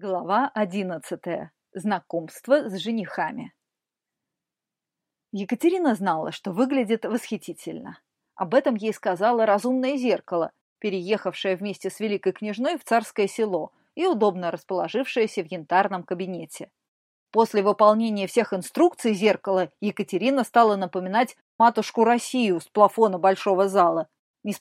Глава одиннадцатая. Знакомство с женихами. Екатерина знала, что выглядит восхитительно. Об этом ей сказала разумное зеркало, переехавшее вместе с великой княжной в царское село и удобно расположившееся в янтарном кабинете. После выполнения всех инструкций зеркала Екатерина стала напоминать матушку Россию с плафона большого зала, не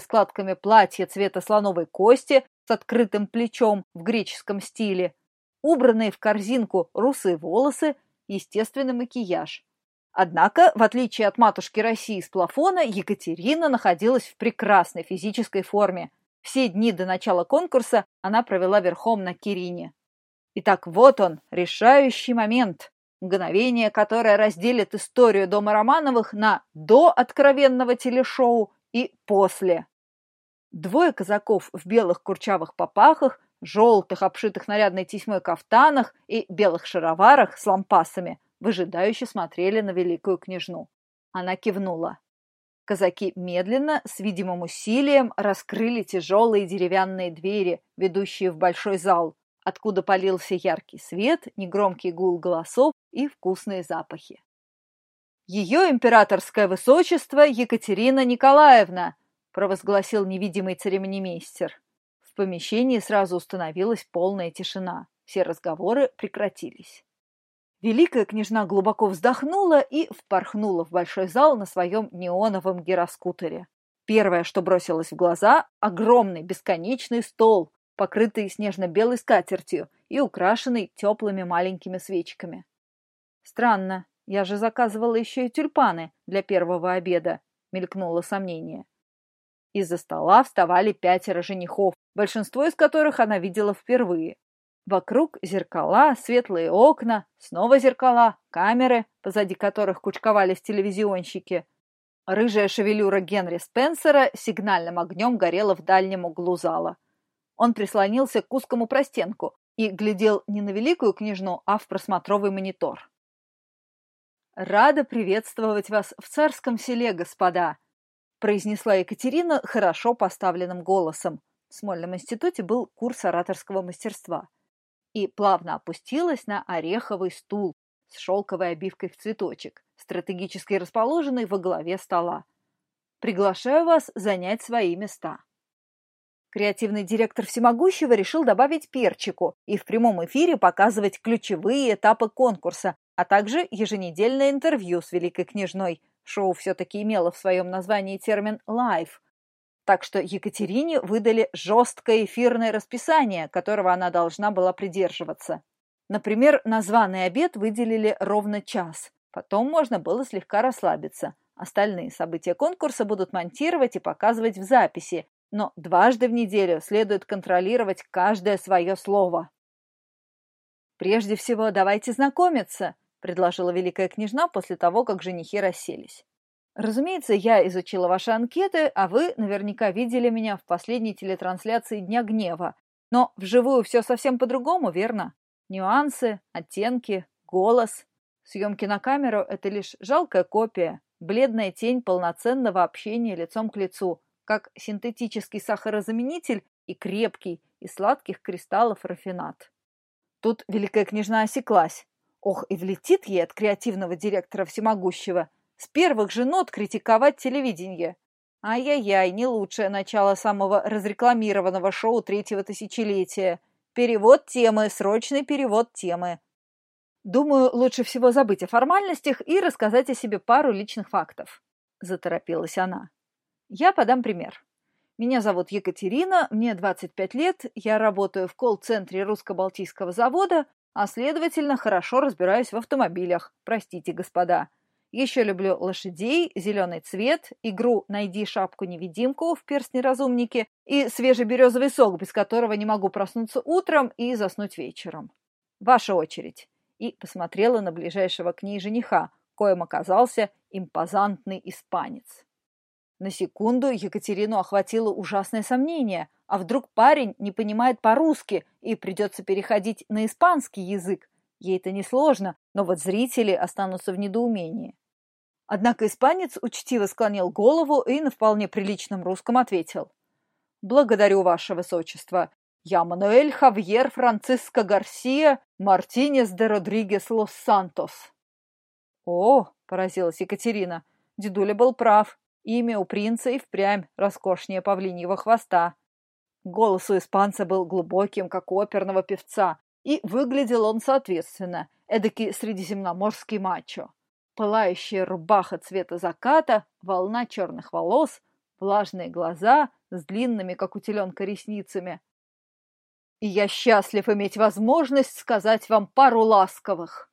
складками платье цвета слоновой кости с открытым плечом в греческом стиле, убранные в корзинку русые волосы, естественный макияж. Однако, в отличие от матушки России с плафона, Екатерина находилась в прекрасной физической форме. Все дни до начала конкурса она провела верхом на Кирине. Итак, вот он, решающий момент. Мгновение, которое разделит историю дома Романовых на «до» откровенного телешоу и «после». Двое казаков в белых курчавых попахах, желтых, обшитых нарядной тесьмой кафтанах и белых шароварах с лампасами выжидающе смотрели на великую княжну. Она кивнула. Казаки медленно, с видимым усилием, раскрыли тяжелые деревянные двери, ведущие в большой зал, откуда полился яркий свет, негромкий гул голосов и вкусные запахи. Ее императорское высочество Екатерина Николаевна, провозгласил невидимый церемонимейстер. В помещении сразу установилась полная тишина. Все разговоры прекратились. Великая княжна глубоко вздохнула и впорхнула в большой зал на своем неоновом гироскутере. Первое, что бросилось в глаза – огромный бесконечный стол, покрытый снежно-белой скатертью и украшенный теплыми маленькими свечками. «Странно, я же заказывала еще и тюльпаны для первого обеда», – мелькнуло сомнение. Из-за стола вставали пятеро женихов, большинство из которых она видела впервые. Вокруг зеркала, светлые окна, снова зеркала, камеры, позади которых кучковались телевизионщики. Рыжая шевелюра Генри Спенсера сигнальным огнем горела в дальнем углу зала. Он прислонился к узкому простенку и глядел не на великую княжну, а в просмотровый монитор. «Рада приветствовать вас в царском селе, господа!» Произнесла Екатерина хорошо поставленным голосом. В Смольном институте был курс ораторского мастерства. И плавно опустилась на ореховый стул с шелковой обивкой в цветочек, стратегически расположенный во главе стола. Приглашаю вас занять свои места. Креативный директор Всемогущего решил добавить перчику и в прямом эфире показывать ключевые этапы конкурса, а также еженедельное интервью с великой княжной, Шоу все-таки имело в своем названии термин «live», так что Екатерине выдали жесткое эфирное расписание, которого она должна была придерживаться. Например, на званый обед выделили ровно час. Потом можно было слегка расслабиться. Остальные события конкурса будут монтировать и показывать в записи, но дважды в неделю следует контролировать каждое свое слово. Прежде всего, давайте знакомиться, — предложила великая княжна после того, как женихи расселись. «Разумеется, я изучила ваши анкеты, а вы наверняка видели меня в последней телетрансляции «Дня гнева». Но вживую все совсем по-другому, верно? Нюансы, оттенки, голос. Съемки на камеру — это лишь жалкая копия, бледная тень полноценного общения лицом к лицу, как синтетический сахарозаменитель и крепкий, из сладких кристаллов рафинат. Тут великая княжна осеклась. Ох, и влетит ей от креативного директора всемогущего. С первых же нот критиковать телевидение. Ай-яй-яй, не лучшее начало самого разрекламированного шоу третьего тысячелетия. Перевод темы, срочный перевод темы. Думаю, лучше всего забыть о формальностях и рассказать о себе пару личных фактов. Заторопилась она. Я подам пример. Меня зовут Екатерина, мне 25 лет, я работаю в колл-центре русско-балтийского завода, а следовательно, хорошо разбираюсь в автомобилях. Простите, господа. Еще люблю лошадей, зеленый цвет, игру «Найди шапку-невидимку» в перстне-разумнике и свежий березовый сок, без которого не могу проснуться утром и заснуть вечером. Ваша очередь. И посмотрела на ближайшего к ней жениха, коим оказался импозантный испанец. На секунду Екатерину охватило ужасное сомнение – а вдруг парень не понимает по-русски и придется переходить на испанский язык? Ей это несложно, но вот зрители останутся в недоумении. Однако испанец учтиво склонил голову и на вполне приличном русском ответил. «Благодарю, ваше высочество. Я Мануэль Хавьер Франциско Гарсия Мартинес де Родригес Лос Сантос. О, поразилась Екатерина, дедуля был прав. Имя у принца и впрямь роскошнее павлиньего хвоста. Голос у испанца был глубоким, как у оперного певца, и выглядел он соответственно, эдакий средиземноморский мачо. Пылающая рубаха цвета заката, волна черных волос, влажные глаза с длинными, как у теленка, ресницами. И я счастлив иметь возможность сказать вам пару ласковых.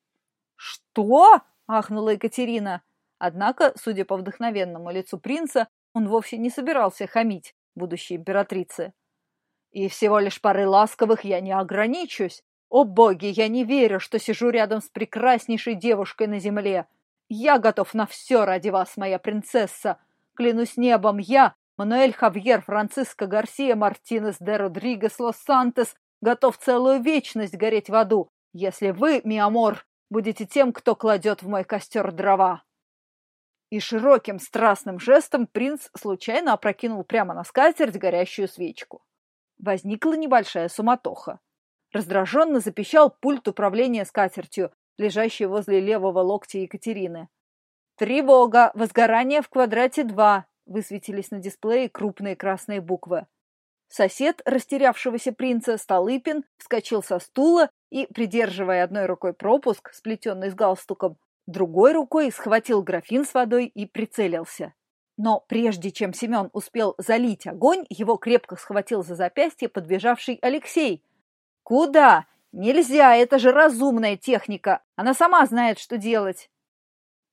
«Что?» — ахнула Екатерина. Однако, судя по вдохновенному лицу принца, он вовсе не собирался хамить будущей императрице. И всего лишь пары ласковых я не ограничусь. О боги, я не верю, что сижу рядом с прекраснейшей девушкой на земле. Я готов на все ради вас, моя принцесса. Клянусь небом, я, Мануэль Хавьер Франциско Гарсия Мартинес де Родригес Лос Сантес, готов целую вечность гореть в аду, если вы, mi amor, будете тем, кто кладет в мой костер дрова. И широким страстным жестом принц случайно опрокинул прямо на скатерть горящую свечку. Возникла небольшая суматоха. Раздраженно запищал пульт управления скатертью, лежащий возле левого локтя Екатерины. «Тревога! Возгорание в квадрате 2!» высветились на дисплее крупные красные буквы. Сосед растерявшегося принца Столыпин вскочил со стула и, придерживая одной рукой пропуск, сплетенный с галстуком, другой рукой схватил графин с водой и прицелился. Но прежде чем Семен успел залить огонь, его крепко схватил за запястье подбежавший Алексей. «Куда? Нельзя, это же разумная техника. Она сама знает, что делать».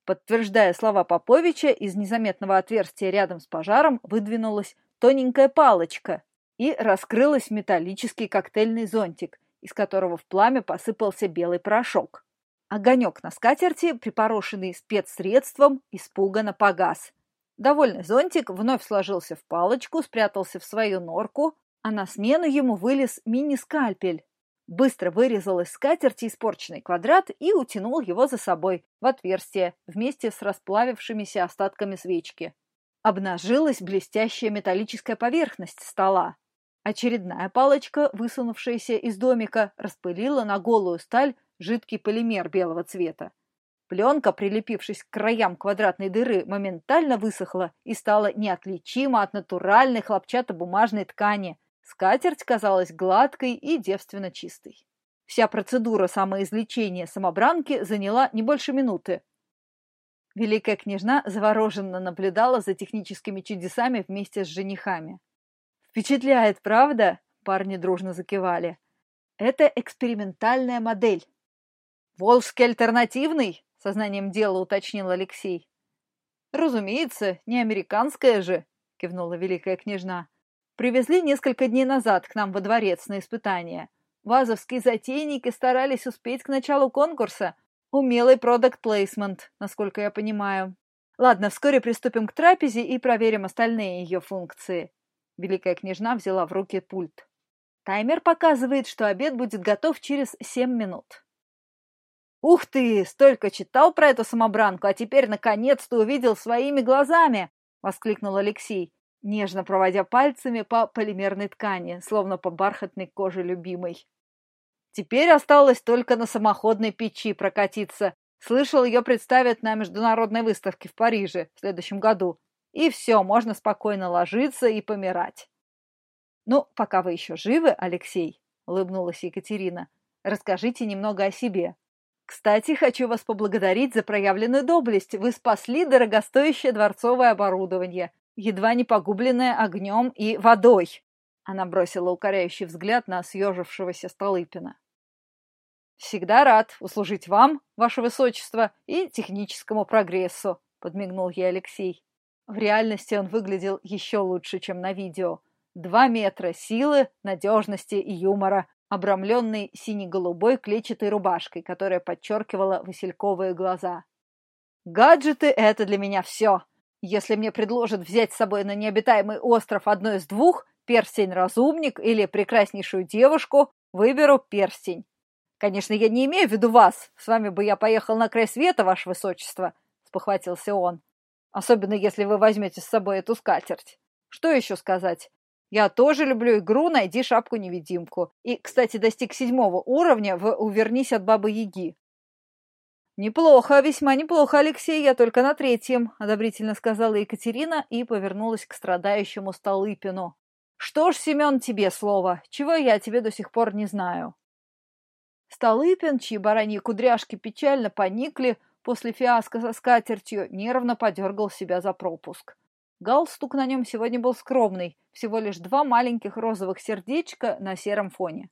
Подтверждая слова Поповича, из незаметного отверстия рядом с пожаром выдвинулась тоненькая палочка и раскрылась металлический коктейльный зонтик, из которого в пламя посыпался белый порошок. Огонек на скатерти, припорошенный спецсредством, испуганно погас. Довольный зонтик вновь сложился в палочку, спрятался в свою норку, а на смену ему вылез мини-скальпель. Быстро вырезал из скатерти испорченный квадрат и утянул его за собой в отверстие вместе с расплавившимися остатками свечки. Обнажилась блестящая металлическая поверхность стола. Очередная палочка, высунувшаяся из домика, распылила на голую сталь жидкий полимер белого цвета. Пленка, прилепившись к краям квадратной дыры, моментально высохла и стала неотличима от натуральной хлопчатобумажной ткани. Скатерть казалась гладкой и девственно чистой. Вся процедура самоизлечения самобранки заняла не больше минуты. Великая княжна завороженно наблюдала за техническими чудесами вместе с женихами. «Впечатляет, правда?» – парни дружно закивали. «Это экспериментальная модель». «Волжский альтернативный?» сознанием дела уточнил Алексей. «Разумеется, не американская же», — кивнула великая княжна. «Привезли несколько дней назад к нам во дворец на испытание. Вазовские затейники старались успеть к началу конкурса. Умелый продакт-плейсмент, насколько я понимаю. Ладно, вскоре приступим к трапезе и проверим остальные ее функции». Великая княжна взяла в руки пульт. Таймер показывает, что обед будет готов через семь минут. «Ух ты! Столько читал про эту самобранку, а теперь наконец-то увидел своими глазами!» — воскликнул Алексей, нежно проводя пальцами по полимерной ткани, словно по бархатной коже любимой. «Теперь осталось только на самоходной печи прокатиться. Слышал, ее представят на международной выставке в Париже в следующем году. И все, можно спокойно ложиться и помирать». «Ну, пока вы еще живы, Алексей», — улыбнулась Екатерина, — «расскажите немного о себе. Кстати, хочу вас поблагодарить за проявленную доблесть. Вы спасли дорогостоящее дворцовое оборудование, едва не погубленное огнем и водой. Она бросила укоряющий взгляд на съежившегося Столыпина. «Всегда рад услужить вам, ваше высочество, и техническому прогрессу», — подмигнул ей Алексей. В реальности он выглядел еще лучше, чем на видео. Два метра силы, надежности и юмора, обрамленный сине-голубой клетчатой рубашкой, которая подчеркивала васильковые глаза. «Гаджеты — это для меня все. Если мне предложат взять с собой на необитаемый остров одно из двух, перстень-разумник или прекраснейшую девушку, выберу перстень. Конечно, я не имею в виду вас. С вами бы я поехал на край света, ваше высочество», — спохватился он. «Особенно, если вы возьмете с собой эту скатерть. Что еще сказать? Я тоже люблю игру «Найди шапку-невидимку». И, кстати, достиг седьмого уровня в «Увернись от Бабы-Яги». «Неплохо, весьма неплохо, Алексей, я только на третьем», — одобрительно сказала Екатерина и повернулась к страдающему Столыпину. «Что ж, Семен, тебе слово, чего я тебе до сих пор не знаю». Столыпин, чьи бараньи кудряшки печально поникли после фиаско со скатертью, нервно подергал себя за пропуск. Галстук на нем сегодня был скромный, всего лишь два маленьких розовых сердечка на сером фоне.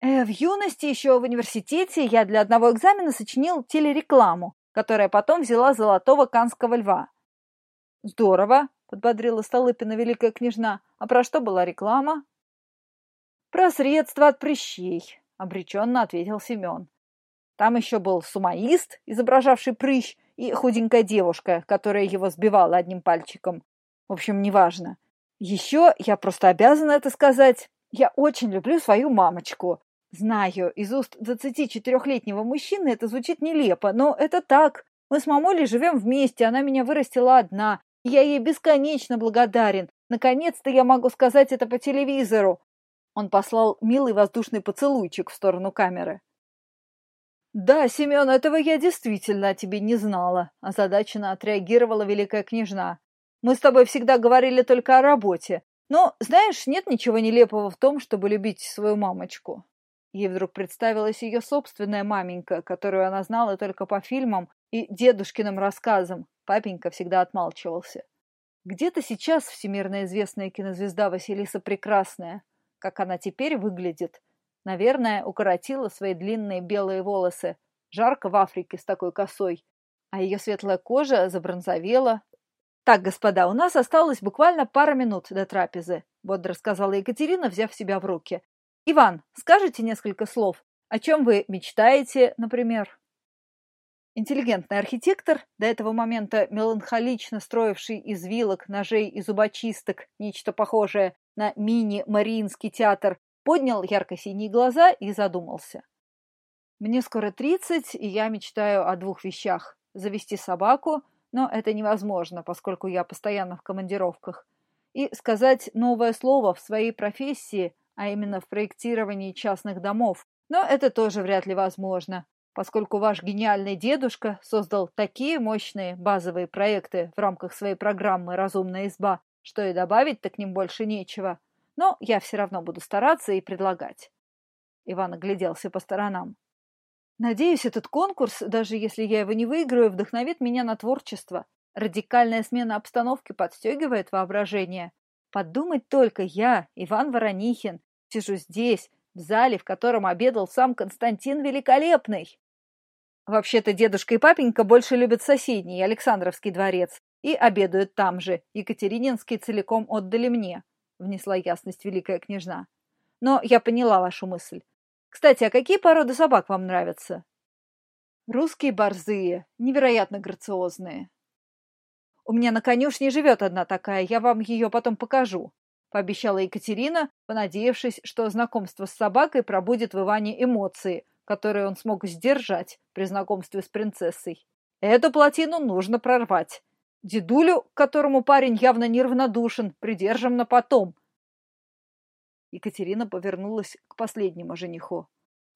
Э, в юности еще в университете я для одного экзамена сочинил телерекламу, которая потом взяла золотого канского льва. Здорово, подбодрила Столыпина великая княжна. А про что была реклама? Про средства от прыщей, обреченно ответил Семен. Там еще был сумаист, изображавший прыщ, и худенькая девушка, которая его сбивала одним пальчиком. В общем, неважно. Еще я просто обязана это сказать. Я очень люблю свою мамочку. Знаю, из уст 24-летнего мужчины это звучит нелепо, но это так. Мы с мамулей живем вместе, она меня вырастила одна, я ей бесконечно благодарен. Наконец-то я могу сказать это по телевизору. Он послал милый воздушный поцелуйчик в сторону камеры. «Да, Семен, этого я действительно о тебе не знала», – озадаченно отреагировала великая княжна. «Мы с тобой всегда говорили только о работе. Но, знаешь, нет ничего нелепого в том, чтобы любить свою мамочку. Ей вдруг представилась ее собственная маменька, которую она знала только по фильмам и дедушкиным рассказам. Папенька всегда отмалчивался. Где-то сейчас всемирно известная кинозвезда Василиса Прекрасная, как она теперь выглядит, наверное, укоротила свои длинные белые волосы. Жарко в Африке с такой косой, а ее светлая кожа забронзовела. «Так, господа, у нас осталось буквально пара минут до трапезы», — бодро сказала Екатерина, взяв себя в руки. Иван, скажите несколько слов. О чем вы мечтаете, например? Интеллигентный архитектор, до этого момента меланхолично строивший из вилок, ножей и зубочисток нечто похожее на мини-мариинский театр, поднял ярко-синие глаза и задумался. Мне скоро тридцать, и я мечтаю о двух вещах. Завести собаку, но это невозможно, поскольку я постоянно в командировках. И сказать новое слово в своей профессии, а именно в проектировании частных домов. Но это тоже вряд ли возможно, поскольку ваш гениальный дедушка создал такие мощные базовые проекты в рамках своей программы «Разумная изба», что и добавить-то к ним больше нечего. Но я все равно буду стараться и предлагать. Иван огляделся по сторонам. Надеюсь, этот конкурс, даже если я его не выиграю, вдохновит меня на творчество. Радикальная смена обстановки подстегивает воображение. Подумать только, я, Иван Воронихин, сижу здесь, в зале, в котором обедал сам Константин Великолепный. Вообще-то дедушка и папенька больше любят соседний Александровский дворец и обедают там же. Екатерининский целиком отдали мне, внесла ясность великая княжна. Но я поняла вашу мысль. Кстати, а какие породы собак вам нравятся? Русские борзые, невероятно грациозные. У меня на конюшне живет одна такая, я вам ее потом покажу», — пообещала Екатерина, понадеявшись, что знакомство с собакой пробудет в Иване эмоции, которые он смог сдержать при знакомстве с принцессой. «Эту плотину нужно прорвать. Дедулю, к которому парень явно неравнодушен, придержим на потом». Екатерина повернулась к последнему жениху.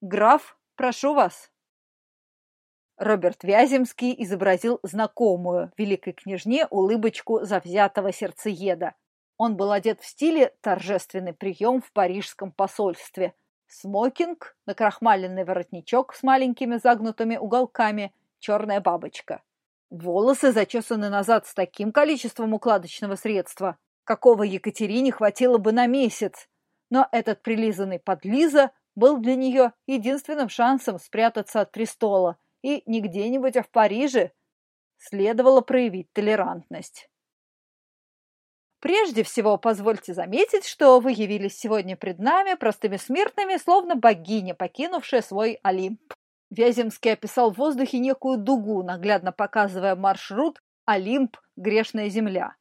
«Граф, прошу вас». Роберт Вяземский изобразил знакомую великой княжне улыбочку завзятого сердцееда. Он был одет в стиле торжественный прием в парижском посольстве. Смокинг, накрахмаленный воротничок с маленькими загнутыми уголками, черная бабочка. Волосы зачесаны назад с таким количеством укладочного средства, какого Екатерине хватило бы на месяц. Но этот прилизанный подлиза был для нее единственным шансом спрятаться от престола – и не где-нибудь, а в Париже, следовало проявить толерантность. Прежде всего, позвольте заметить, что вы явились сегодня пред нами простыми смертными, словно богиня, покинувшая свой Олимп. Вяземский описал в воздухе некую дугу, наглядно показывая маршрут Олимп – грешная земля.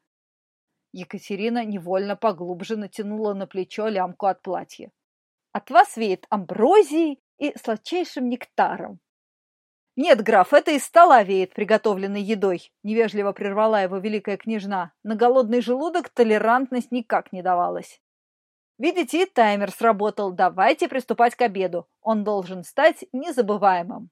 Екатерина невольно поглубже натянула на плечо лямку от платья. От вас веет амброзией и сладчайшим нектаром. «Нет, граф, это из стола веет приготовленной едой», — невежливо прервала его великая княжна. На голодный желудок толерантность никак не давалась. «Видите, таймер сработал. Давайте приступать к обеду. Он должен стать незабываемым».